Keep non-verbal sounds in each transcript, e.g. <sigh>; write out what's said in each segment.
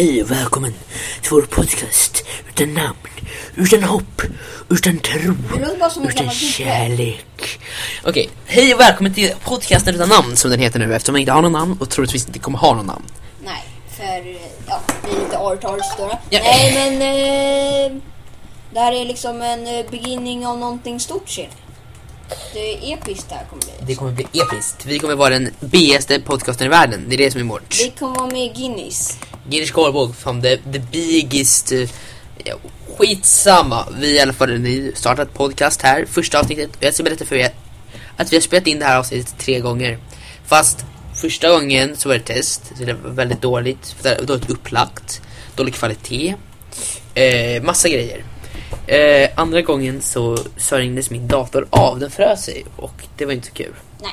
Hej och välkommen till vår podcast utan namn, utan hopp, utan tro, utan kärlek. Okej, hej och välkommen till podcasten utan namn som den heter nu eftersom jag inte har någon namn och troligtvis inte kommer ha någon namn. Nej, för ja, det är lite artards då. Ja. Nej, men eh, det här är liksom en eh, beginning av någonting stort ser. Det är episkt det här kommer bli. Det kommer bli episkt. Vi kommer vara den bigaste podcasten i världen. Det är det som är vårt. Vi kommer vara med i Guinness. Guinness Scoreboard from the, the biggest... Uh, skitsamma. Vi i alla fall ni startat podcast här. Första avsnittet. Och jag ska berätta för er att vi har spelat in det här avsnittet tre gånger. Fast första gången så var det test. Så det var väldigt dåligt. Dåligt upplagt. Dålig kvalitet. Eh, massa grejer. Eh, andra gången så stängdes min dator av. Den frös sig. Och det var inte så kul. Nej.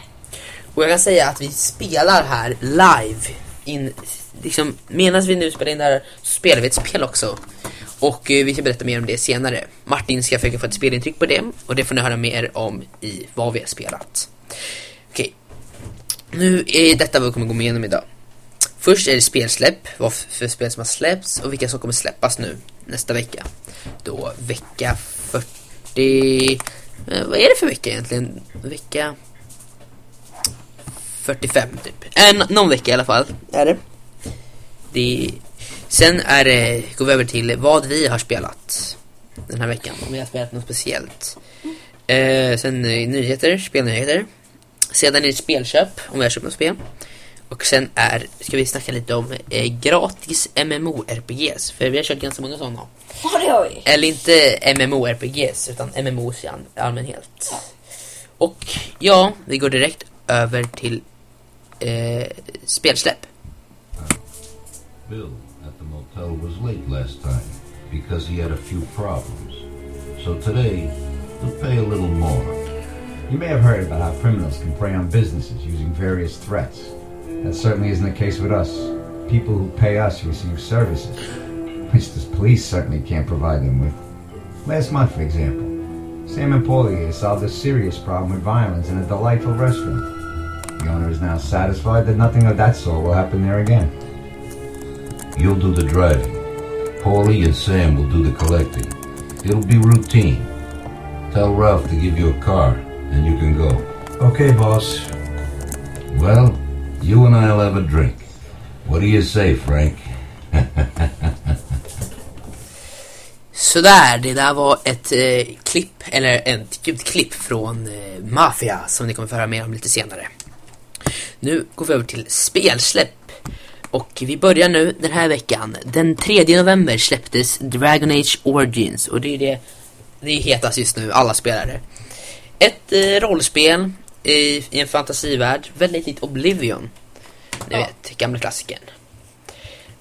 Och jag kan säga att vi spelar här live. In, liksom, medan vi nu spelar in det här så spelar vi ett spel också. Och eh, vi ska berätta mer om det senare. Martin ska försöka få ett spelintryck på det. Och det får ni höra mer om i vad vi har spelat. Okej. Nu är detta vad vi kommer gå igenom idag. Först är det spelsläpp, vad för spel som har släppts och vilka som kommer släppas nu nästa vecka. Då vecka 40... Eh, vad är det för vecka egentligen? Vecka 45 typ. En, någon vecka i alla fall. Är det. det sen är det, går vi över till vad vi har spelat den här veckan. Om vi har spelat något speciellt. Eh, sen eh, nyheter, spelnyheter. Sedan är det spelköp, om vi har köpt något spel. Och sen är, ska vi snacka lite om eh, gratis MMORPGs. För vi har kört ganska många sådana. Ja, det har vi. Eller inte MMORPGs utan MMOs i all- allmänhet. Och ja, vi går direkt över till eh, spelsläpp. Bill at the motel was late last time because he had a few problems. So today, he'll pay a little more. You may have heard about how criminals can prey on businesses using various threats. That certainly isn't the case with us. People who pay us receive services, which the police certainly can't provide them with. Last month, for example, Sam and Paulie here solved a serious problem with violence in a delightful restaurant. The owner is now satisfied that nothing of that sort will happen there again. You'll do the driving. Paulie and Sam will do the collecting. It'll be routine. Tell Ralph to give you a car, and you can go. Okay, boss. Well, you and I'll have a drink. What do you say, Frank? Sådär, det där var ett eh, klipp, eller ett ljudklipp från eh, Mafia som ni kommer få höra mer om lite senare. Nu går vi över till spelsläpp. Och vi börjar nu den här veckan. Den 3 november släpptes Dragon Age Origins och det är det det är hetast just nu, alla spelare. Ett eh, rollspel i, i en fantasivärld, väldigt likt Oblivion. Ni Ja. vet, gamla klassikern.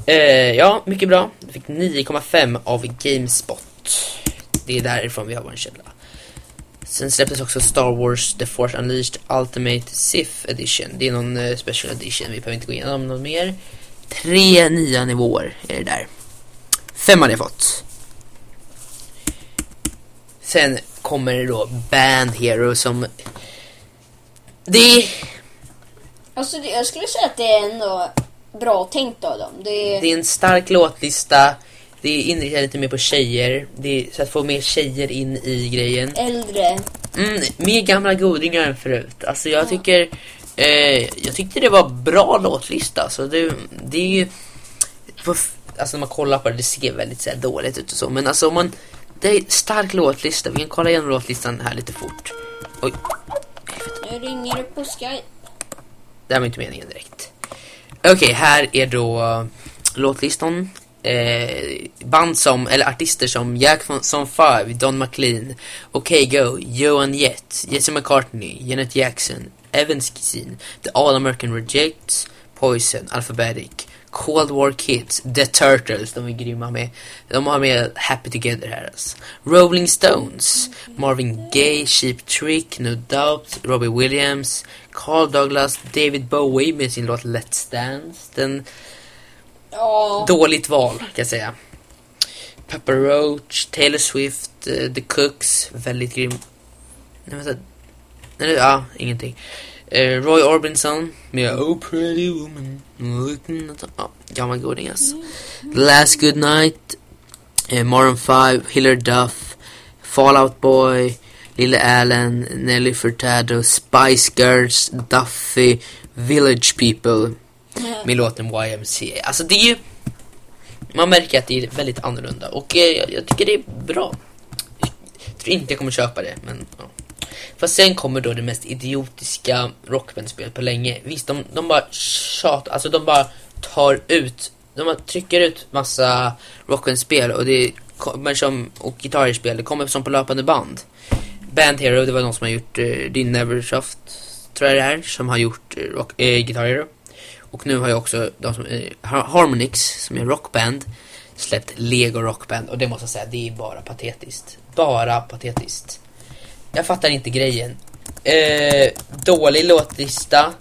Eh, ja, mycket bra. Det fick 9,5 av Gamespot. Det är därifrån vi har vår källa. Sen släpptes också Star Wars The Force Unleashed Ultimate Sith Edition. Det är någon eh, special edition, vi behöver inte gå igenom något mer. Tre nya nivåer är det där. Fem hade jag fått. Sen kommer det då Band Hero som... Det är... Alltså, det, jag skulle säga att det är ändå bra tänkt av dem. Det är, Det är en stark låtlista. Det är inriktat lite mer på tjejer. Det är så att få mer tjejer in i grejen. äldre. Mm, mer gamla godingar än förut. Alltså jag tycker... Eh, jag tyckte det var bra låtlista. Alltså det, det är ju... Alltså när man kollar på det, det ser väldigt så dåligt ut och så. Men alltså om man... Det är stark låtlista. Vi kan kolla igenom låtlistan här lite fort. Oj, nu ringer det på Skype. det här var inte meningen direkt. Okej, här är då låtlistan. Eh, band som, eller artister som Jack som Five, Don McLean, OK Go, Johan Jett, Jesse McCartney, Janet Jackson, Evans Kissin, The All American Rejects, Poison, Alphabetic, Cold War Kids, The Turtles, de är grymma med. De har med Happy Together här alltså. Rolling Stones, Marvin Gaye, Cheap Trick, No Doubt, Robbie Williams, Carl Douglas, David Bowie med sin låt Let's Dance. Den Ja. Dåligt val kan jag säga. Pepper Roach, Taylor Swift, eh, The Cooks, väldigt grym. Nej, vänta. Nej, ja, ingenting. Eh, Roy Orbison med Oh Pretty Woman. looking at the- Ja, gammal goding alltså. The Last Good Night. Eh, Maroon 5, Hillary Duff, Fallout Boy, Lille Allen, Nelly Furtado, Spice Girls, Duffy, Village People med låten YMCA. Alltså det är ju... Man märker att det är väldigt annorlunda och eh, jag, jag tycker det är bra. Jag tror inte jag kommer köpa det, men ja. Fast sen kommer då det mest idiotiska rockbandspelet på länge. Visst, de, de bara tjatar, alltså de bara tar ut, de bara trycker ut massa rockbandspel och det kommer som, och gitarrspel, det kommer som på löpande band. Band Hero, det var de som har gjort uh, Din Neversoft, tror jag det är, som har gjort uh, rock, eh, Guitar Hero. Och nu har jag också de som, eh, Harmonix, som är rockband, släppt Lego Rockband och det måste jag säga, det är bara patetiskt. Bara patetiskt. Jag fattar inte grejen. Eh, dålig låtlista.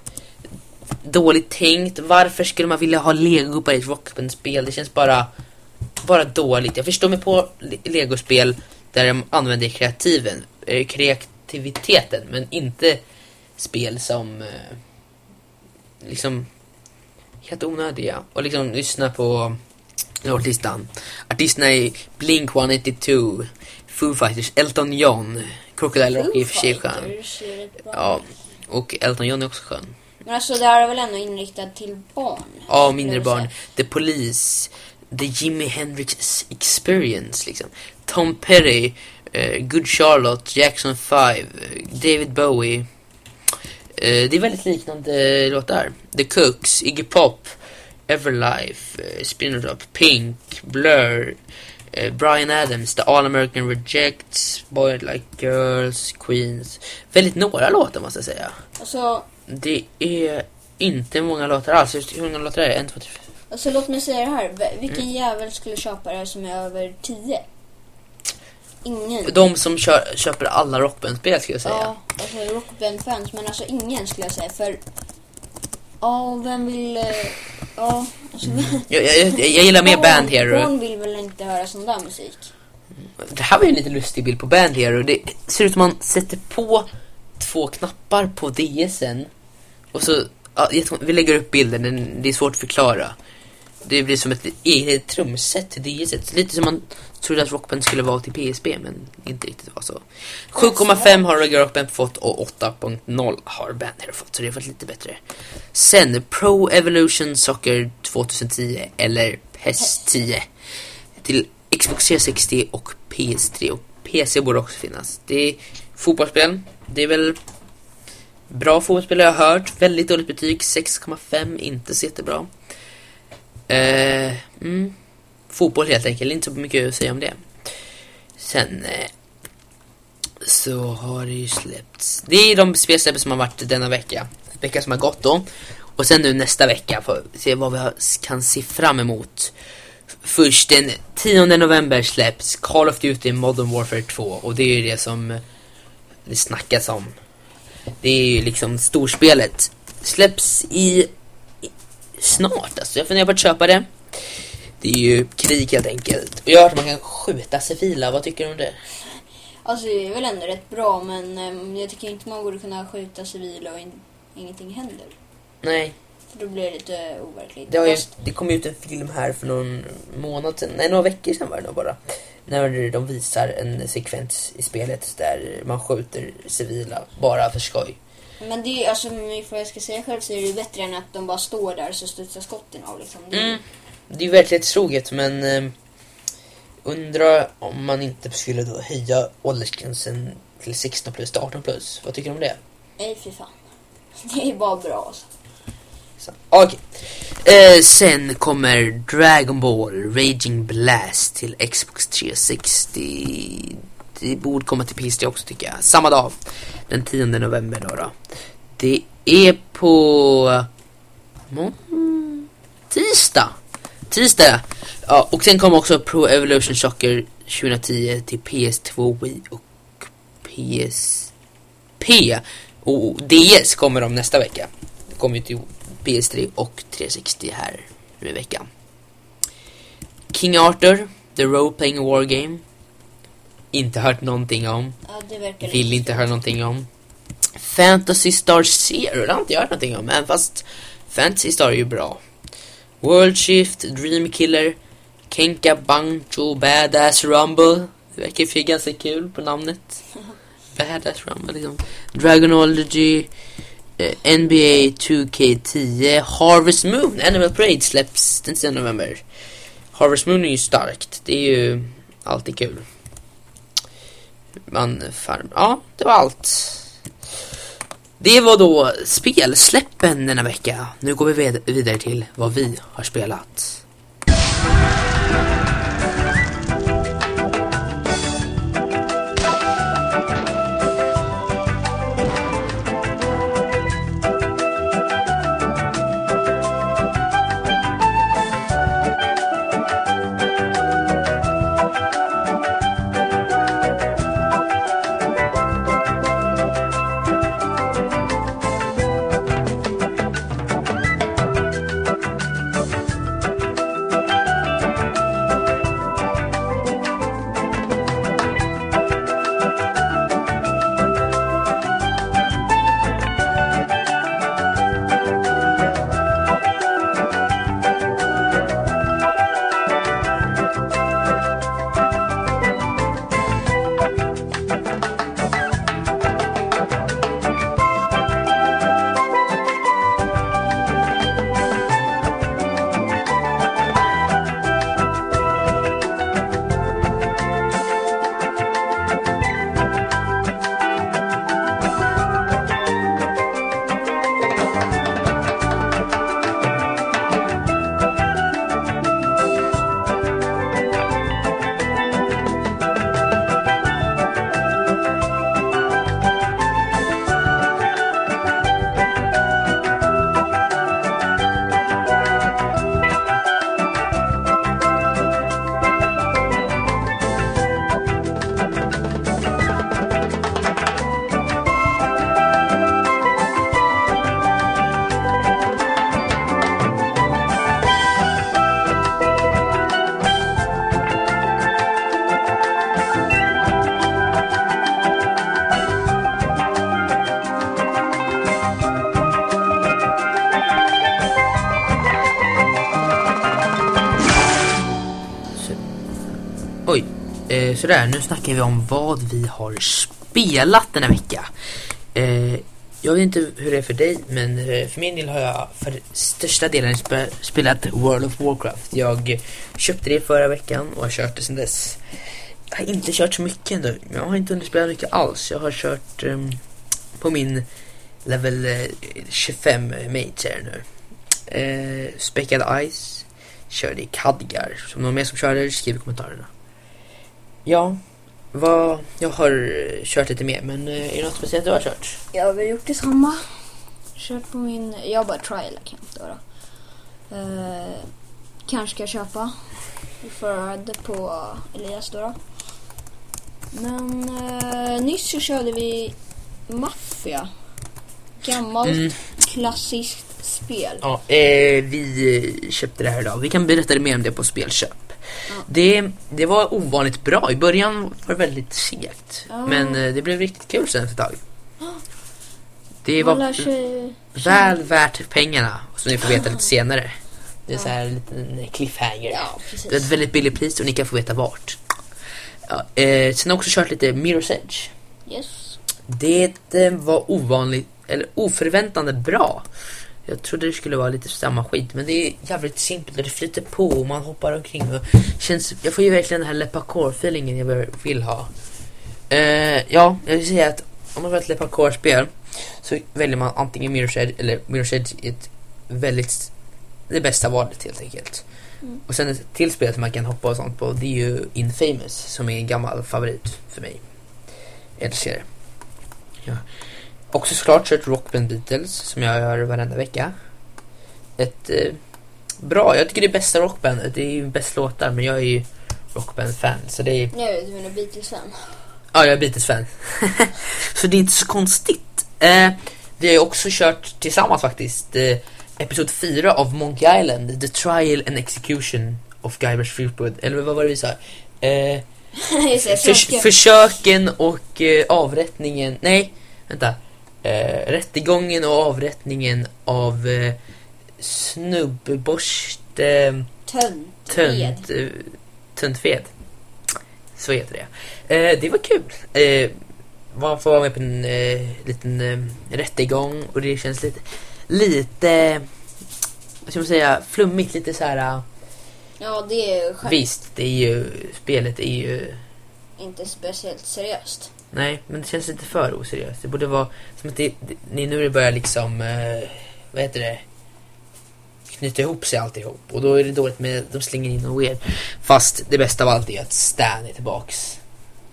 Dåligt tänkt. Varför skulle man vilja ha Lego på ett rockbandspel? Det känns bara, bara dåligt. Jag förstår mig på legospel Lego-spel där de använder kreativen, eh, kreativiteten, men inte spel som eh, liksom helt onödiga. Och liksom lyssna på låtlistan. Artisterna är Blink-182, Foo Fighters, Elton John, Crocodile Rock är i och för sig skön. Ja, och Elton John är också skön. Men alltså det här är väl ändå inriktat till barn? Ja, mindre barn. The Police, The Jimi Hendrix Experience, liksom. Tom Petty, eh, Good Charlotte, Jackson 5, eh, David Bowie. Eh, det är väldigt liknande låtar. The Cooks, Iggy Pop, Everlife, uh, Spinner Top, Pink, Blur, eh, Brian Adams, The All American Rejects, Boy Like Girls, Queens. Väldigt några låtar måste jag säga. Alltså, Det är inte många låtar alls. Hur många låtar är det? En, två, tre, fyra. alltså låt mig säga det här. Vilken Mm. jävel skulle köpa det här som är över 10? Ingen. De som kör, köper alla rockbandspel skulle jag säga. Ja, alltså rockband-fans. Men alltså ingen skulle jag säga. För, ja, vem vill... eh, Ja, alltså... Jag, jag, jag, gillar mer Band Hero. Barn vill väl inte höra sån där musik? Det här var ju en lite lustig bild på Band Hero. Det ser ut som man sätter på två knappar på DSen. Och så, ja, vi lägger upp bilden, den, det är svårt att förklara. Det blir som ett eget eh, trumset till DSet. Lite som man trodde att Rockband skulle vara till PSP, men inte riktigt var så. 7,5 har Reggae Rockband fått och 8.0 har Bandhair fått, så det har varit lite bättre. Sen Pro Evolution Soccer 2010 eller PES 10 till Xbox 360 och PS3 och PC borde också finnas. Det är fotbollsspel. Det är väl bra fotbollsspel har jag hört. Väldigt dåligt betyg. 6,5. Inte så jättebra. Eh, mm. Fotboll helt enkelt. Inte så mycket att säga om det. Sen eh, så har det ju släppts. Det är de spelsläpp som har varit denna vecka. Vecka som har gått då. Och sen nu nästa vecka får vi se vad vi kan se fram emot. Först den 10 november släpps Call of Duty Modern Warfare 2 och det är ju det som eh, det snackas om. Det är ju liksom storspelet. Släpps i snart alltså. Jag funderar på att köpa det. Det är ju krig helt enkelt. Och jag har hört att man kan skjuta civila. Vad tycker du om det? Alltså det är väl ändå rätt bra men ehm, jag tycker inte man borde kunna skjuta civila och in, ingenting händer. Nej, För då blir det lite overkligt. det, har ju, det kom ut en film här för någon månad sedan. Nej, några veckor sedan var det nog bara. När de visar en sekvens i spelet där man skjuter civila bara för skoj. Men det är alltså, för jag ska säga själv så är det ju bättre än att de bara står där så studsar skotten av liksom. Det, Mm. Det är ju verklighetstroget men eh, undrar om man inte skulle då höja åldersgränsen till 16 plus till 18 plus. Vad tycker du om det? Nej fy fan. <laughs> Det är bara bra alltså. Så, Okej. Eh, sen kommer Dragon Ball Raging Blast till Xbox 360. Det borde komma till PC också tycker jag. Samma dag. Den 10 november då. då. Det är på... Tisdag. Tisdag. Ja, och sen kommer också Pro Evolution Soccer 2010 till PS2, Wii och PSP. Och DS kommer de nästa vecka. Det kommer ju till PS3 och 360 här nu i veckan. King Arthur, The Role Playing War Game. Inte hört någonting om. Ja, det verkar Vill inte höra någonting om. Fantasy Star Zero, det har inte jag hört någonting om, även fast Fantasy Star är ju bra. World Shift, Dream Killer, Kenka Banjo, Badass Rumble. Det verkar ju ganska kul på namnet. <laughs> Badass Rumble liksom. Dragonology, eh, NBA 2K10, Harvest Moon, Animal Parade släpps den 10 november. Harvest Moon är ju starkt, det är ju alltid kul. Man farm... Ja, det var allt. Det var då spelsläppen denna vecka. Nu går vi vidare till vad vi har spelat. Sådär. Nu snackar vi om vad vi har spelat den här vecka. Eh, jag vet inte hur det är för dig, men eh, för min del har jag för största delen spe spelat World of Warcraft. Jag köpte det förra veckan och har kört det sedan dess. Jag har inte kört så mycket ändå. Jag har inte hunnit spela mycket alls. Jag har kört ehm, på min level eh, 25 mage här nu. Eh, Späckad Ice körde i Khadgar. om någon mer som körde, skriv i kommentarerna. Ja, vad, jag har kört lite mer, men eh, är det något speciellt du har kört? Jag har väl gjort detsamma. Kört på min... Jag har bara trial account då. då. Eh, kanske ska jag köpa. Förad på Elias då. då. Men eh, nyss så körde vi Mafia. Gammalt Mm. klassiskt spel. Ja, eh, vi eh, köpte det här idag. Vi kan berätta mer om det på Spelköp. Ja. Det, det var ovanligt bra. I början var det väldigt segt. Ja. Men eh, det blev riktigt kul sen efter ett tag. Det Man var sig... väl värt pengarna. Som ni får veta lite senare. Det är så här en liten cliffhanger. Ja, Det är ett väldigt billigt pris och ni kan få veta vart. Ja, eh, sen har jag också kört lite Mirror's Edge. Yes. Det eh, var ovanligt, eller oförväntande bra. Jag trodde det skulle vara lite samma skit, men det är jävligt simpelt och det flyter på och man hoppar omkring och känns, jag får ju verkligen den här Lepacore-feelingen jag vill ha. Eh, ja, jag vill säga att om man vill ha ett Lepacore-spel så väljer man antingen Mirror's Edge eller Mirror's Edge är ett väldigt, det bästa valet helt enkelt. Mm. Och sen ett till spel som man kan hoppa och sånt på, det är ju Infamous som är en gammal favorit för mig. Jag älskar det. Ja. Också såklart kört Rockband Beatles som jag gör varenda vecka. Ett eh, bra, jag tycker det är bästa rockbandet. Det är ju bäst låtar men jag är ju Rockband-fan så det är Nu, du menar Beatles-fan? Ja, jag är Beatles-fan. <laughs> så det är inte så konstigt. Eh, vi har ju också kört tillsammans faktiskt eh, Episod 4 av Monkey Island, The Trial and Execution of Guybrush Threepwood. Eller vad var det vi sa? Eh, <laughs> förs försöken och eh, avrättningen, nej, vänta. Eh, rättegången och avrättningen av eh, snubbborst... Eh, Tönt. Tönt, eh, Tuntfed. Så heter det. Eh, det var kul. Eh, man får vara med på en eh, liten eh, rättegång och det känns lite, lite, vad ska man säga, flummigt. Lite så här. eh, Ja, det är ju skönt. Visst, det är ju, spelet är ju, Inte speciellt seriöst. Nej, men det känns lite för oseriöst. Det borde vara som att det, det nu det börjar liksom, eh, vad heter det? knyta ihop sig alltihop och då är det dåligt med de slänger in något weird. Fast det bästa av allt är att Stan är tillbaks.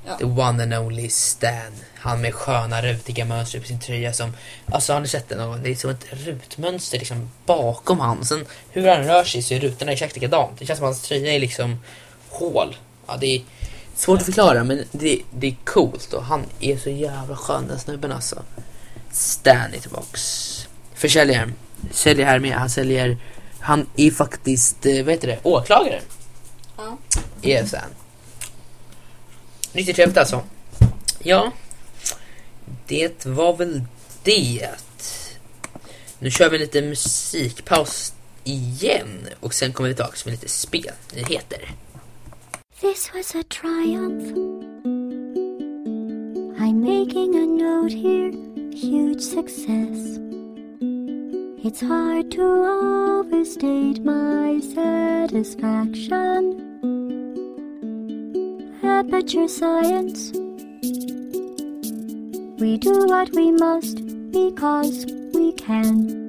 Ja. The one and only Stan. Han med sköna rutiga mönster på sin tröja som... Alltså har ni sett den någon gång? Det är som ett rutmönster liksom bakom han. Sen hur han rör sig så är rutorna exakt likadant. Det känns som att hans tröja är liksom hål. Ja, det är svårt att förklara men det, det är coolt och han är så jävla skön den snubben alltså. Stan är tillbaks. Försäljaren. Säljer här med. Han säljer... Han är faktiskt, eh, vad heter det, åklagare. Ja. Är Stan. Riktigt trevligt alltså. Ja. Det var väl det. Nu kör vi lite musikpaus igen och sen kommer vi tillbaka med lite spelnyheter. This was a triumph. I'm making a note here, huge success. It's hard to overstate my satisfaction. Aperture science. We do what we must because we can.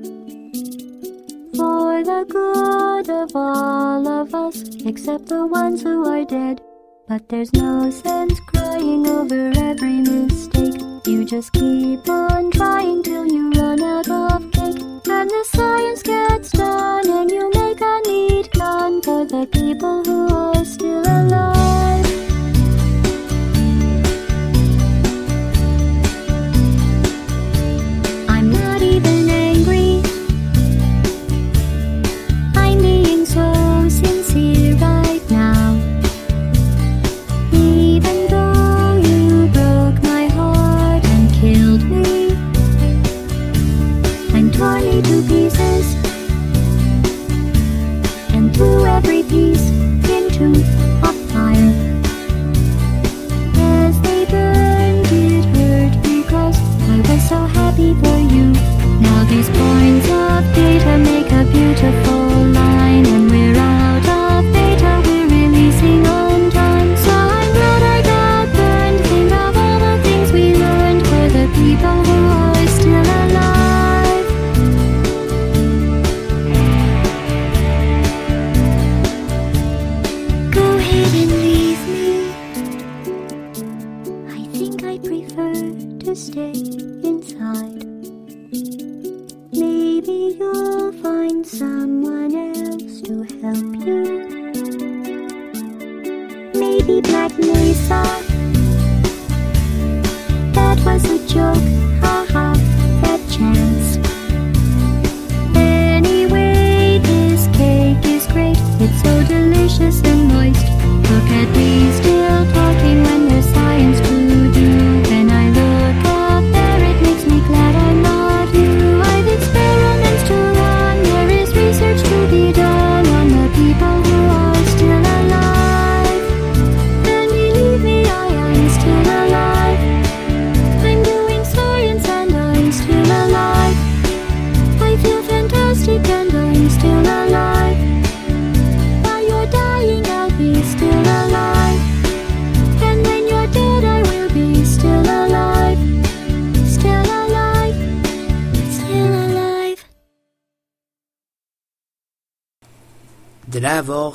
For the good of all of us, except the ones who are dead. But there's no sense crying over every mistake. You just keep on trying till you run out of cake. And the science gets done, and you make a neat gun for the people who are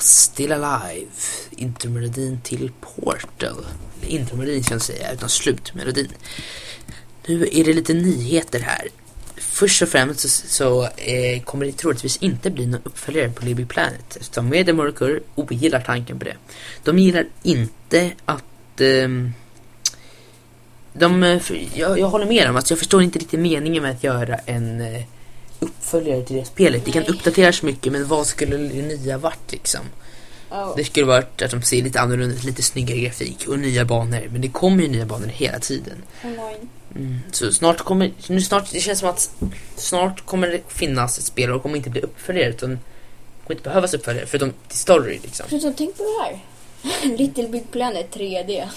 Still Alive, intromelodin till Portal. Intromelodin ska jag inte säga, utan slutmelodin. Nu är det lite nyheter här. Först och främst så, så eh, kommer det troligtvis inte bli någon uppföljare på Libby Planet eftersom Media Mercury ogillar tanken på det. De gillar inte att ehm, Eh, de, jag, jag håller med dem, alltså jag förstår inte riktigt meningen med att göra en eh, uppföljare till det spelet. Det kan uppdateras mycket men vad skulle det nya varit liksom? Ja. Det skulle varit att de ser lite annorlunda ut, lite snyggare grafik och nya banor. Men det kommer ju nya banor hela tiden. Online. Mm, så snart kommer, nu snart, det känns som att snart kommer det finnas ett spel och det kommer inte bli uppföljare utan det kommer inte behövas uppföljare förutom till story liksom. Förutom tänk på det här. <laughs> Little Big Planet 3D.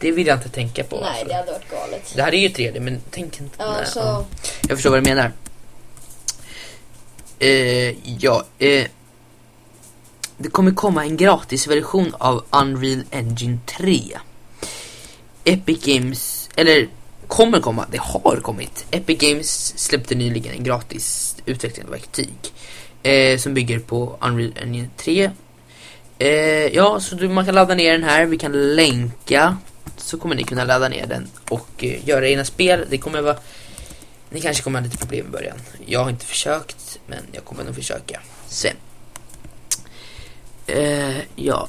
Det vill jag inte tänka på. Nej, alltså. det hade varit galet. Det här är ju 3D men tänk inte... Ja, nej, så ja. Jag förstår vad du menar. Eh, ja, eh, det kommer komma en gratisversion av Unreal Engine 3. Epic Games, eller kommer komma, det har kommit. Epic Games släppte nyligen en gratis utvecklingsverktyg eh, som bygger på Unreal Engine 3. Eh, ja, så du, man kan ladda ner den här, vi kan länka så kommer ni kunna ladda ner den och eh, göra era spel. Det kommer vara ni kanske kommer ha lite problem i början. Jag har inte försökt, men jag kommer nog försöka sen. Eh, ja.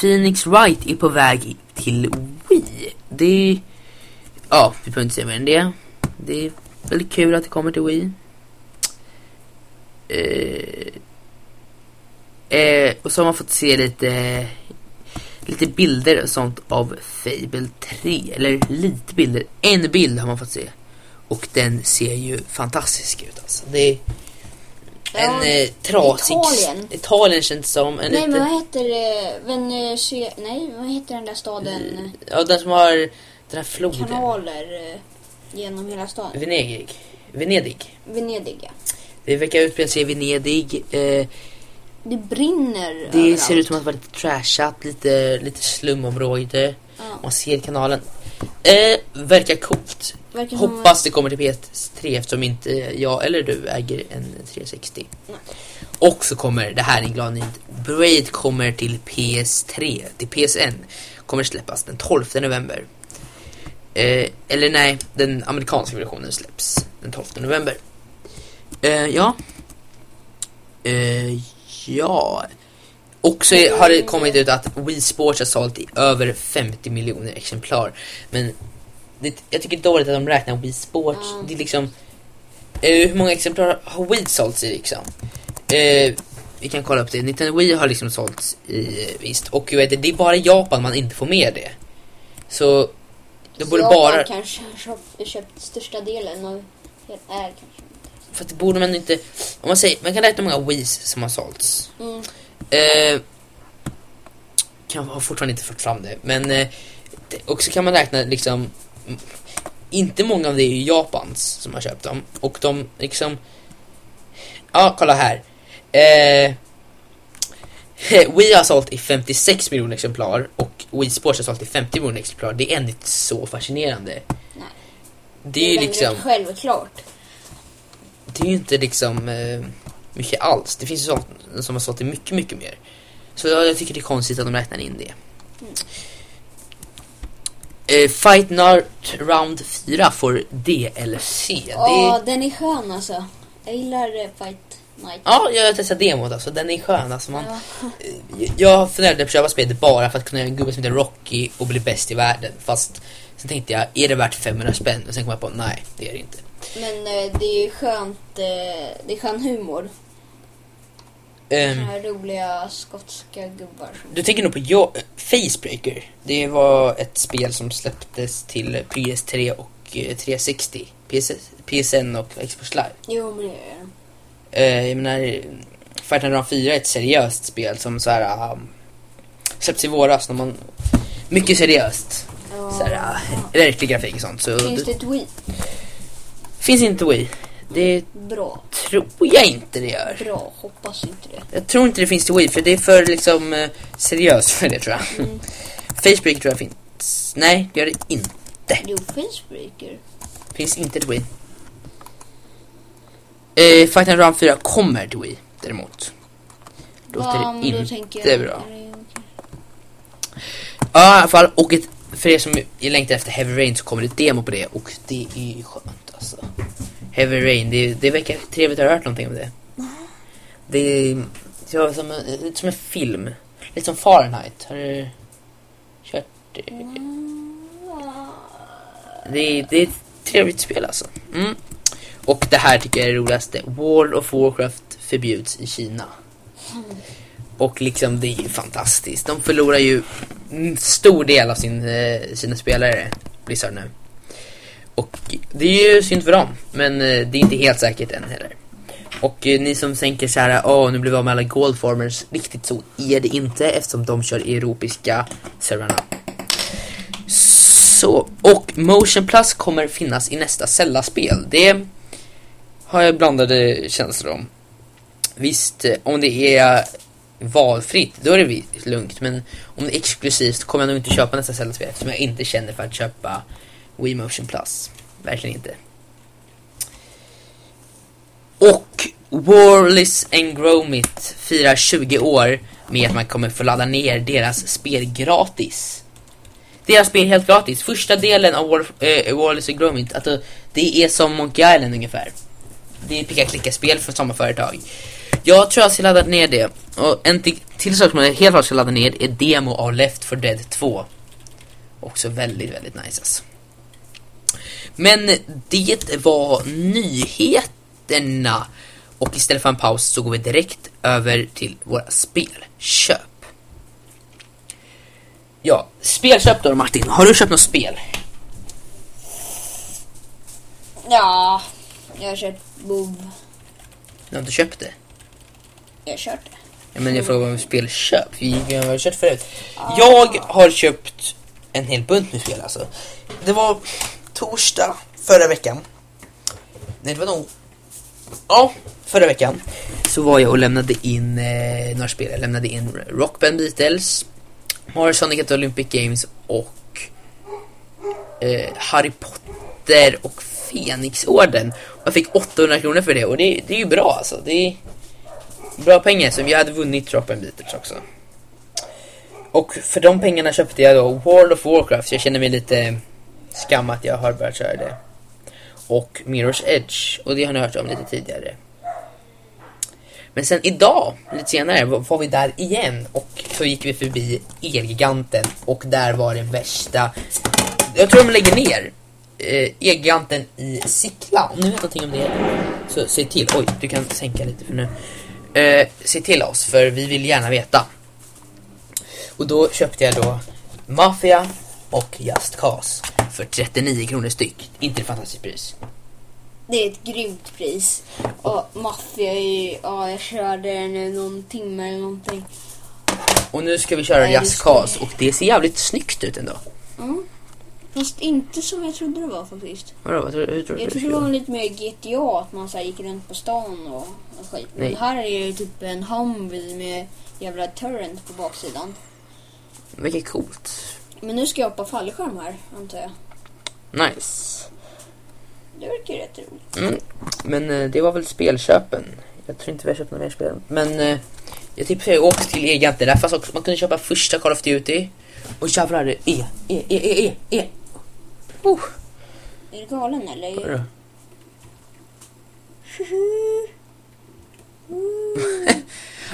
Phoenix Wright är på väg till Wii. Det Ja, vi behöver inte säga mer än det. Det är väldigt kul att det kommer till Wii. Eh, eh, och så har man fått se lite lite bilder och sånt av Fable 3. Eller lite bilder. En bild har man fått se. Och den ser ju fantastisk ut alltså. Det är en Ja, eh, trasig... Italien. Italien känns som en Nej, lite... men vad heter det? Venezuela? Nej, vad heter den där staden? Ja, den som har den här floden. Kanaler eh, genom hela stan. Venedig. Venedig. Venedig, ja. Det verkar utspela sig i Venedig. Eh, Det brinner det överallt. ser ut som att vara lite trashat, lite, lite slumområde. Ja. Man ser kanalen. Eh, verkar coolt. Verkar Hoppas det kommer till PS3 eftersom inte jag eller du äger en 360. Nej. Och så kommer, det här är en glad nyhet, Braid kommer till PS3, till PSN. Kommer släppas den 12 november. Eh, eller nej, den amerikanska versionen släpps den 12 november. Eh, ja. Eh, ja. Och så är- har det kommit ut att Wii Sports har sålt i över 50 miljoner exemplar. Men det, jag tycker det är dåligt att de räknar Wii Sports. Ja. Det är liksom... Eh, hur många exemplar har Wii sålts i liksom? Eh, vi kan kolla upp det. Nintendo Wii har liksom sålts i, eh, visst. Och vet, det är bara i Japan man inte får med det. Så det borde Japan bara... kanske har köpt, största delen av. Äh, kanske. För att det borde man inte... Om man säger, man kan räkna hur många Wiis som har sålts. Mm. Eh, kan har fortfarande inte fått fram det. Men eh, det, och så kan man räkna liksom inte många av det är ju Japans som har köpt dem. Och de liksom Ja, kolla här. Eh, <laughs> Wii har sålt i 56 miljoner exemplar och Wii Sports har sålt i 50 miljoner exemplar. Det är ändå inte så fascinerande. Nej. Det är ju längre liksom självklart. det är ju inte liksom eh, mycket alls. Det finns ju sånt som har sålt i mycket, mycket mer. Så jag, jag tycker det är konstigt att de räknar in det. Eh, Fight Night Round 4 får DLC. Det, Ja, den är skön alltså. Jag gillar eh, Fight Night. ja, jag har testat demot alltså. Den är skön. Alltså, man, Ja. eh, jag funderade på att köpa spelet bara för att kunna göra en gubbe som heter Rocky och bli bäst i världen. Fast sen tänkte jag, är det värt 500 spänn? Och sen kom jag på, nej, det är det inte. Men eh, det är skönt, eh, det är skön humor. Ehm, här roliga skotska gubbar. Du tänker nog på jo- Facebreaker. Det var ett spel som släpptes till PS3 och eh, 360. PS, PSN och Xbox Live. Jo, men det är den. Eh, jag menar, Fight Night Round 4 är ett seriöst spel som så här um, släpptes i våras när man... Mycket seriöst. Ja. Så här, uh, verklig grafik och sånt. Så Finns det ett Wii? finns inte Wii. Det Bra. Tror jag inte det gör. Bra, hoppas inte det. Jag tror inte det finns till Wii för det är för liksom eh, seriöst för det tror jag. Mm. <laughs> Facebreaker tror jag finns. Nej, det gör det inte. Jo, Facebreaker. Finns inte till Wii. Eh, Fight Night Round 4 kommer till Wii däremot. Låter Ja, då inte jag- bra. det? Ja, i alla fall. Och ett, för er som är längtar efter Heavy Rain så kommer det ett demo på det och det är ju skönt alltså. Heavy Rain, det, det verkar trevligt. Har du hört någonting om det? Det är ja, som, en- som en film. Lite som Fahrenheit. Har du kört det? Det är, det är ett trevligt spel alltså. Mm. Och det här tycker jag är det roligaste. World of Warcraft förbjuds i Kina. Och liksom det är ju fantastiskt. De förlorar ju en stor del av sin, eh, sina spelare, Blizzard nu. Och det är ju synd för dem, men eh, det är inte helt säkert än heller. Och eh, ni som tänker så här, åh nu blir vi av med alla Goldformers, riktigt så är det inte eftersom de kör europeiska servrarna. Så, och Motion Plus kommer finnas i nästa Zelda-spel. Det har jag blandade känslor om. Visst, eh, om det är valfritt, då är det lugnt. Men om det är exklusivt kommer jag nog inte köpa nästa Zelda-spel eftersom jag inte känner för att köpa Wii Motion Plus. Verkligen inte. Och Warless and Gromit firar 20 år med att man kommer få ladda ner deras spel gratis. Deras spel helt gratis. Första delen av War, äh, Warless and Gromit, alltså, det är som Monkey Island ungefär. Det är picka-klicka-spel från samma företag. Jag tror jag ska ladda ner det. Och en till, till sak som jag helt klart ska ladda ner är demo av Left 4 Dead 2. Också väldigt, väldigt nice alltså. Men det var nyheterna. Och istället för en paus så går vi direkt över till våra spelköp. Ja, spelköp då Martin. Har du köpt något spel? Ja, jag har kört Bov. Du har inte köpt det? Jag har kört det. Ja, men jag frågar om spelköp. Vi vi har kört förut. Jag har köpt en hel bunt med spel alltså. Det var torsdag förra veckan. Nej, det var nog... Ja, förra veckan. Så var jag och lämnade in eh, några spel. Jag lämnade in Rock Band Beatles, Mario Sonic at Olympic Games och eh, Harry Potter och Fenixorden. Och jag fick 800 kronor för det och det, det är ju bra alltså. Det är bra pengar så jag hade vunnit Rock Band Beatles också. Och för de pengarna köpte jag då World of Warcraft. Så jag känner mig lite skam att jag har börjat köra det. Och Mirror's Edge. Och det har ni hört om lite tidigare. Men sen idag, lite senare, var vi där igen och så gick vi förbi Elgiganten och där var det värsta... Jag tror de lägger ner eh, Elgiganten i Sickla. Om ni vet någonting om det så säg till. Oj, du kan sänka lite för nu. Eh, se till oss för vi vill gärna veta. Och då köpte jag då Mafia och Just Cause för 39 kronor styck. Inte ett fantastiskt pris. Det är ett grymt pris. Och Mafia är ju, ja jag körde den i någon timme eller någonting. Och nu ska vi köra Nej, Cause och det ser jävligt snyggt ut ändå. Mm. Fast inte som jag trodde det var faktiskt. Vadå, vad hur tror du Jag trodde det var lite mer GTA, att man så här, gick runt på stan och, och skit. Men Nej. här är det typ en Humvee med jävla turret på baksidan. Vilket coolt. Men nu ska jag hoppa fallskärm här, antar jag. Nice. Det verkar rätt roligt. Mm. Men eh, det var väl spelköpen. Jag tror inte vi har köpt några mer spel. Men eh, jag tipsar ju åkt till Elgiganten. Där fanns också, man kunde köpa första Call of Duty. Och jävlar, är E, E, E, E, E. Oh, Är du galen eller? vadå? <laughs> <laughs>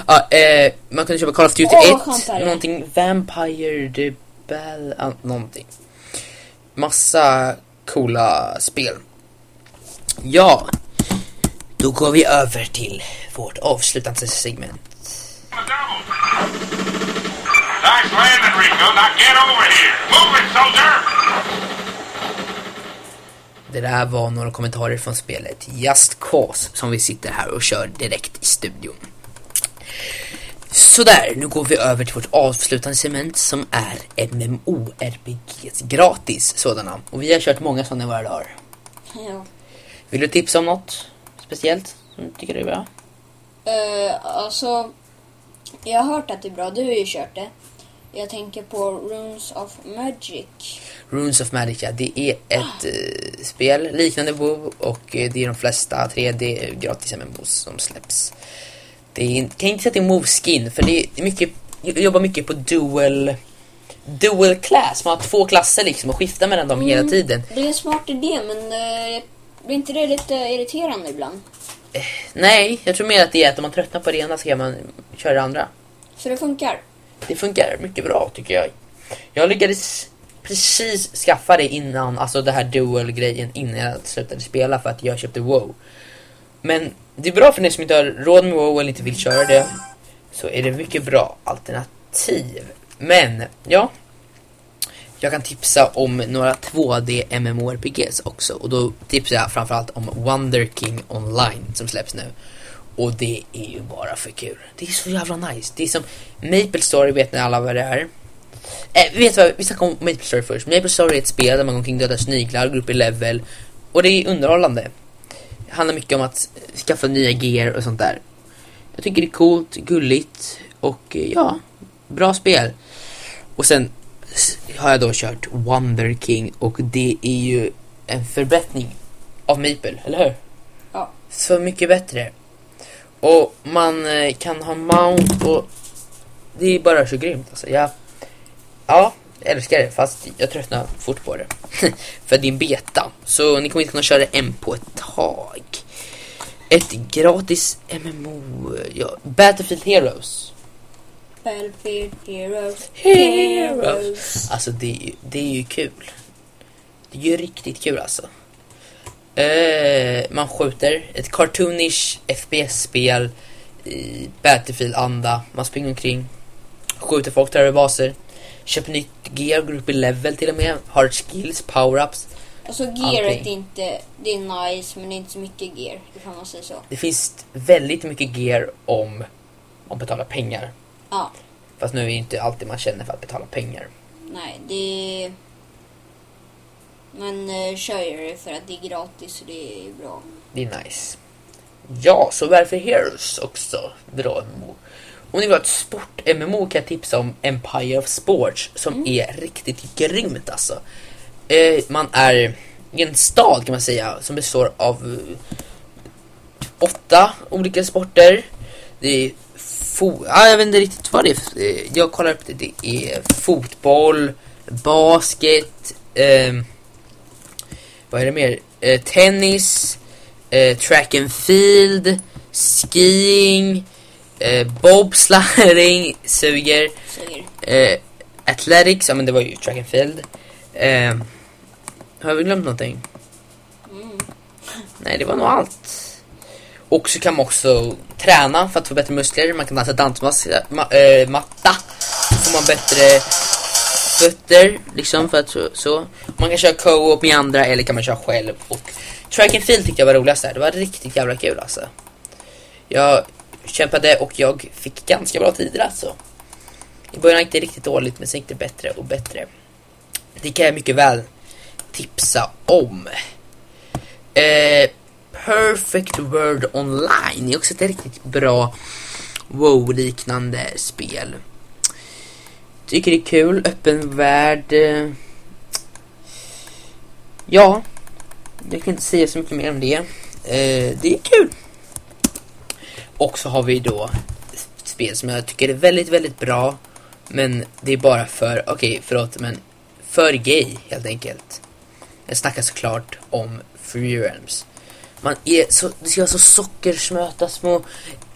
Ja, eh, man kunde köpa Call of Duty Åh, 1, vad skönt det här är. någonting Vampire the Bell, någonting. Massa coola spel. Ja, då går vi över till vårt avslutande segment. Nice landing, Rico. Now get over here. Move it, soldier! Det där var några kommentarer från spelet Just Cause som vi sitter här och kör direkt i studion. Sådär, nu går vi över till vårt avslutande segment som är MMORPGs gratis sådana. Och vi har kört många sådana i våra dagar. Ja. Vill du tipsa om något speciellt som du tycker är bra? Uh, alltså, jag har hört att det är bra. Du har ju kört det. Jag tänker på Runes of Magic. Runes of Magic, ja, det är ett eh, spel liknande WoW och eh, det är de flesta 3D gratis MMOs som släpps. Det är, kan inte säga att det är WoW-skin för det är mycket, jag jobbar mycket på dual, dual class. Man har två klasser liksom och skiftar mellan dem hela tiden. Det är en smart idé, men uh, blir inte det lite irriterande ibland? Nej, jag tror mer att det är att om man tröttnar på det ena så kan man köra det andra. Så det funkar? Det funkar mycket bra tycker jag. Jag lyckades precis skaffa det innan, alltså det här dual-grejen innan jag slutade spela för att jag köpte WoW. Men det är bra för ni som inte har råd med WoW eller inte vill köra det. Så är det mycket bra alternativ. Men, ja. jag kan tipsa om några 2D MMORPGs också. Och då tipsar jag framförallt om Wonder King Online som släpps nu. Och det är ju bara för kul. Det är så jävla nice. Det är som Maple Story, vet ni alla vad det är? Eh, vet vad, vi snackar om Maple Story först. Maple Story är ett spel där man går omkring dödar sniglar, går upp i level. Och det är underhållande. Handlar mycket om att skaffa nya gear och sånt där. Jag tycker det är coolt, gulligt och eh, ja, bra spel. Och sen har jag då kört Wonder King och det är ju en förbättring av Maple, eller hur? Ja. Så mycket bättre. Och man eh, kan ha mount och det är bara så grymt alltså. Jag, ja, älskar det fast jag tröttnar fort på det. <laughs> För det är en beta. Så ni kommer inte kunna köra än på ett tag. Ett gratis MMO, ja, Battlefield Heroes. Battlefield Heroes. Heroes. Alltså det, är ju- det är ju kul. Det är ju riktigt kul alltså. Eh, man skjuter ett cartoonish FPS-spel i Battlefield-anda. Man springer omkring, skjuter folk, tar över baser, köper nytt gear, går upp i level till och med, har skills, power-ups. Alltså gearet Allting. är inte, det är nice men det är inte så mycket gear. Ifall man säger så. Det finns väldigt mycket gear om man betalar pengar. Ja, Fast nu är det inte alltid man känner för att betala pengar. nej det... Man uh, kör ju det för att det är gratis och det är bra. Det är nice. Ja, så varför Heroes också? Bra MMO. Om ni vill ha ett sport-MMO kan jag tipsa om Empire of Sports som är riktigt grymt alltså. Eh, man är i en stad kan man säga som består av eh, åtta olika sporter. Det är fo- ah, jag vet inte riktigt vad det är. Eh, Jag kollar upp det. Det är fotboll, basket, ehm, vad är det mer? Eh, tennis, eh, track and field, skiing, eh, bobsliding, suger, Säger. eh, athletics, ja men det var ju track and field. Eh, har vi glömt någonting? Mm. Nej, det var nog allt. Och så kan man också träna för att få bättre muskler. Man kan dansa dansmatta. Ma- äh, matta. Så får man bättre fötter, liksom för att så, så. Man kan köra co-op med andra eller kan man köra själv. Och track and field tyckte jag var roligast där. Det var riktigt jävla kul alltså. Jag kämpade och jag fick ganska bra tider alltså. I början gick det riktigt dåligt men sen gick det bättre och bättre. Det kan jag mycket väl tipsa om. Eh, Perfect World Online är också ett riktigt bra WoW-liknande spel. Tycker det är kul, öppen värld. Eh, ja, jag kan inte säga så mycket mer om det. Eh, det är kul. Och så har vi då ett spel som jag tycker är väldigt, väldigt bra. Men det är bara för, okej förlåt, men för gay helt enkelt. Jag snackar såklart om Free Realms. Man är så, det ska vara så sockersmöta små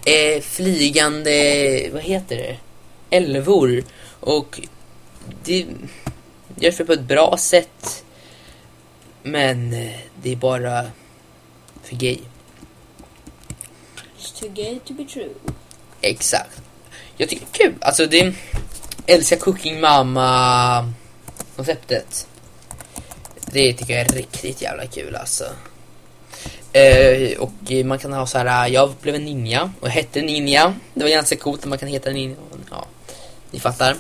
eh, flygande, vad heter det? Älvor. Och det görs på ett bra sätt. Men eh, det är bara för gay. It's too gay to be true. Exakt. Jag tycker det är kul. Alltså det älskar Cooking Mama konceptet. Det tycker jag är riktigt jävla kul alltså. Eh, och man kan ha så här. Eh, jag blev en ninja och jag hette ninja. Det var ganska coolt att man kan heta ninja. Ja, ni fattar.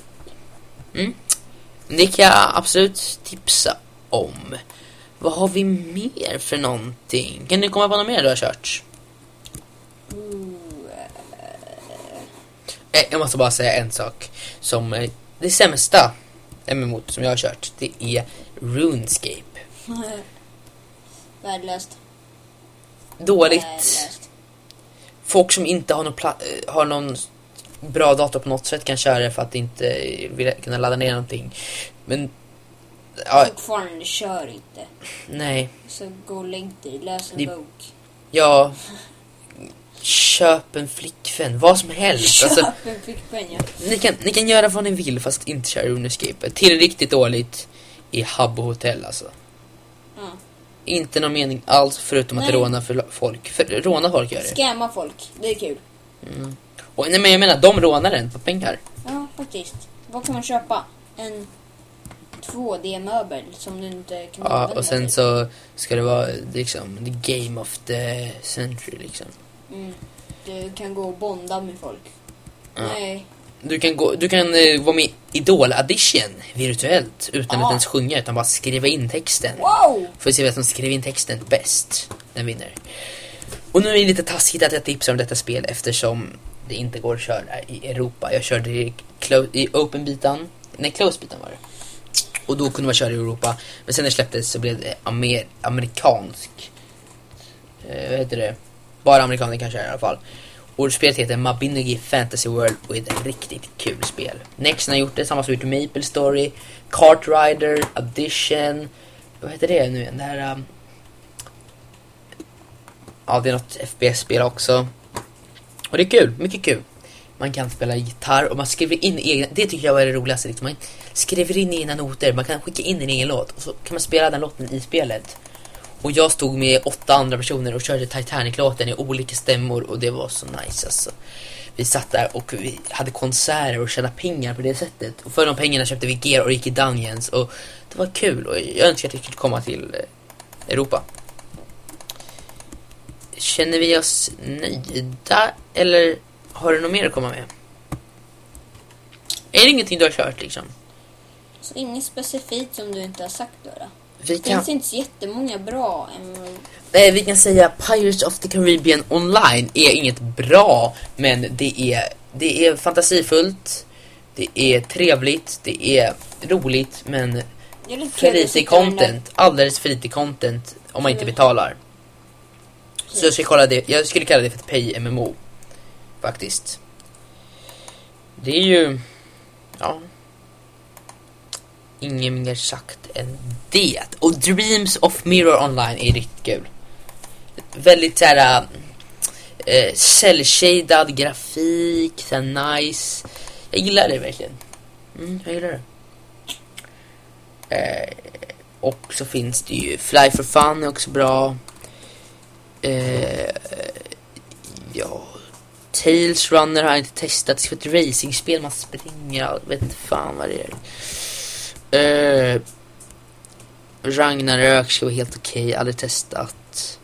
Mm. Det kan jag absolut tipsa om. Vad har vi mer för någonting? Kan du komma på något mer du har kört? Eh, Jag måste bara säga en sak. Som eh, det sämsta MMO som jag har kört, det är RuneScape. <laughs> Värdelöst. Dåligt. Värdelöst. Folk som inte har någon, eh, har någon bra dator på något sätt kan köra det för att inte vill kunna ladda ner någonting. Men, ja, Fortfarande kör inte. nej. Så gå och lägg dig, läs en Det- bok. Ja, <laughs> köp en flickvän, vad som helst. Alltså, Köp en flickvän ja. ni, kan, ni kan göra vad ni vill fast inte köra RuneScape. Till riktigt dåligt i hub och hotell alltså. ja. Inte någon mening alls förutom att Nej. råna för folk. För, råna folk gör det. Scamma folk, det är kul. Och, nej men jag menar, de rånar en på pengar. Ja, faktiskt. Vad kan man köpa? En 2D-möbel som du inte kan Ja, och sen så ska det vara liksom the game of the century liksom. Mm. Du kan gå och bonda med folk. Ja. Nej. Du kan, gå, du kan eh, vara med i Idol Audition virtuellt utan Ja. att ens sjunga utan bara skriva in texten. Wow! Får se vem som skrev in texten bäst. Den vinner. Och nu är det lite taskigt att jag tipsar om detta spel eftersom det inte går att köra i Europa. Jag körde i, i open-bitan, nej close-bitan var det. Och då kunde man köra i Europa. Men sen när det släpptes så blev det amer- amerikansk. Eh, vad heter det? Bara amerikaner kan köra i alla fall. Och spelet heter Mabinogi Fantasy World och är ett riktigt kul spel. Nexon har gjort det, samma som gjort Maple Story, Kart Rider, Audition. Vad heter det nu igen? Det här... Um... Ja, det är något FPS-spel också. Och det är kul, mycket kul. Man kan spela gitarr och man skriver in egna... Det tycker jag var det roligaste. Liksom. Man skriver in egna noter, man kan skicka in en egen låt och så kan man spela den låten i spelet. Och jag stod med åtta andra personer och körde Titanic-låten i olika stämmor och det var så nice alltså. Vi satt där och vi hade konserter och tjänade pengar på det sättet. Och för de pengarna köpte vi gear och gick i Dungeons och det var kul och jag önskar att vi skulle komma till eh, Europa. Känner vi oss nöjda eller har du något mer att komma med? Är det ingenting du har kört liksom? Så inget specifikt som du inte har sagt då? då? Vi Det kan, finns inte så jättemånga bra nej, vi kan säga Pirates of the Caribbean Online är inget bra, men det är, det är fantasifullt, det är trevligt, det är roligt, men Det för lite content, alldeles för lite content om man inte Mm. betalar. Så jag, ska kolla det, jag skulle kalla det för ett pay MMO. Faktiskt. Det är ju... Ja. Inget mer sagt än det. Och Dreams of Mirror Online är riktigt kul. Väldigt såhär... Eh, eh cell-shadad grafik, såhär nice. Jag gillar det verkligen. Mm, jag gillar det. Eh, och så finns det ju Fly for Fun är också bra. Eh, ja, Tails Runner har jag inte testat. Det ska vara ett racingspel, man springer, jag vet inte fan vad det är. Eh, Ragnarök ska vara helt okej, aldrig testat.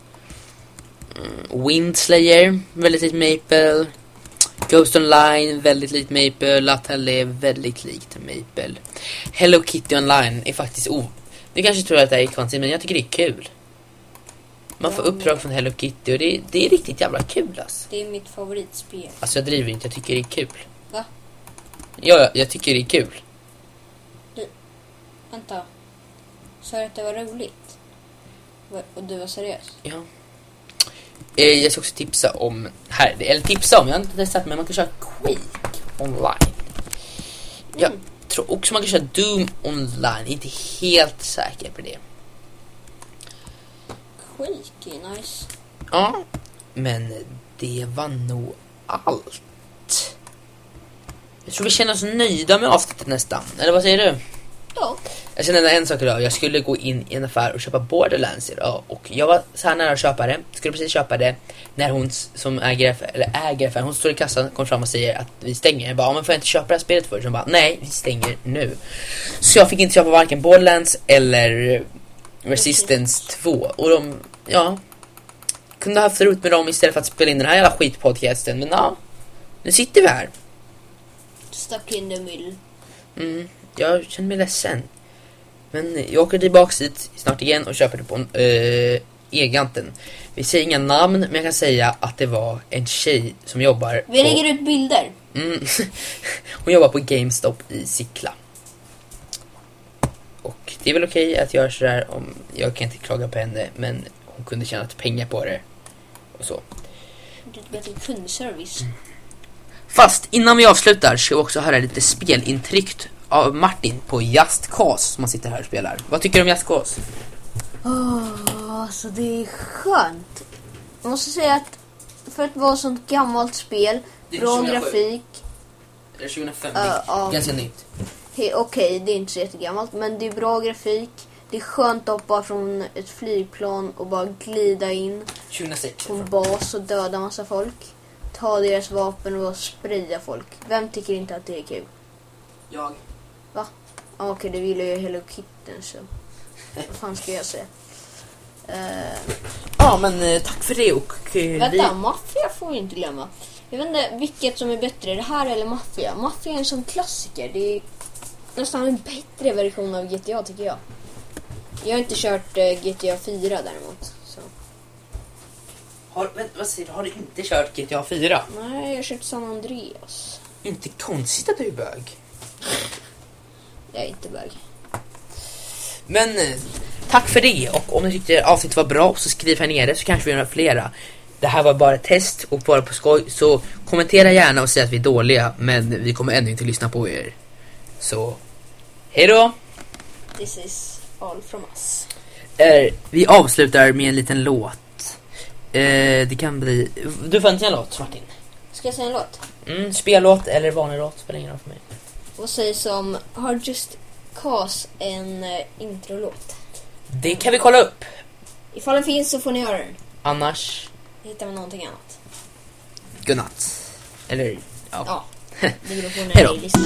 Mm, Windslayer, väldigt likt Maple. Ghost Online, väldigt likt Maple. Latelle är väldigt likt Maple. Hello Kitty Online är faktiskt o... Ni kanske tror att det här är konstigt, men jag tycker det är kul. Man får uppdrag från Hello Kitty och det, det är riktigt jävla kul alltså. Det är mitt favoritspel. Alltså jag driver inte, jag tycker det är kul. Va? Ja, jag tycker det är kul. Vänta. Sa du att det var roligt? Och du var seriös? Ja. Eh, jag ska också tipsa om, här, eller tipsa om, jag har inte testat men man kan köra Quake online. Jag Mm. tror också man kan köra Doom online, inte helt säker på det. Quake är nice. Ja, men det var nog allt. Jag tror vi känner oss nöjda med avsnittet nästan, eller vad säger du? Ja. Jag känner en sak idag, jag skulle gå in i en affär och köpa Borderlands idag och jag var så här nära att köpa det, skulle precis köpa det när hon som äger, affär- eller äger affären, hon står i kassan, kommer fram och säger att vi stänger. Jag bara, "Ja, men får jag inte köpa det här spelet först? Hon bara, nej, vi stänger nu. Så jag fick inte köpa varken Borderlands eller Resistance 2 och de, ja, kunde haft roligt med dem istället för att spela in den här jävla skitpodcasten, men ja, nu sitter vi här. Stuck in the middle. Mm, jag känner mig ledsen. Men jag åker tillbaks hit snart igen och köper det på uh, Elganten. Vi säger inga namn, men jag kan säga att det var en tjej som jobbar Vi på... lägger ut bilder. Mm, <laughs> hon jobbar på GameStop i Sickla. Och det är väl okej att göra sådär om... Jag kan inte klaga på henne, men hon kunde tjäna lite pengar på det. Och så. Det är kundservice. Fast innan vi avslutar ska vi också höra lite spelintryck av Martin på Just Cause som han sitter här och spelar. Vad tycker du om Just Cause? Åh, alltså det är skönt. Jag måste säga att för att vara ett sånt gammalt spel, bra 2007. grafik, är 2005. Ja, ja. Ganska nytt. okej det är inte så jättegammalt men det är bra grafik. Det är skönt att hoppa från ett flygplan och bara glida in 2006. på en bas och döda massa folk. Ta deras vapen och spraya folk. Vem tycker inte att det är kul? Jag. Ja, Okej, du gillar ju Hello Kitty så. Vad fan ska jag säga? Eh, Ja, men eh, tack för det och eh, vänta, Maffia får vi inte glömma. Jag vet inte vilket som är bättre, det här eller Maffia. Maffia är en sån klassiker. Det är nästan en bättre version av GTA tycker jag. Jag har inte kört GTA 4 däremot. Så. Har, vänta, vad säger du? Har du inte kört GTA 4? Nej, jag har kört San Andreas. Inte konstigt att du är bög. Jag är inte bög. Men eh, tack för det och om ni tyckte avsnittet var bra så skriv här nere så kanske vi gör flera. Det här var bara ett test och bara på skoj så kommentera gärna och säg att vi är dåliga men vi kommer ännu inte lyssna på er. Så hej då! This is all from us. Eh, vi avslutar med en liten låt. Eh, det kan bli... Du får inte en låt Martin. Ska jag säga en låt? Mm, spellåt eller vanlig låt spelar ingen roll för mig. Och säg som Har Just Cause en uh, introlåt. Det kan vi kolla upp. Ifall den finns så får ni höra den. Annars, Hittar man någonting annat. godnatt. Eller, ja. Ja, <laughs> det beror på Hej när då. ni lyssnar.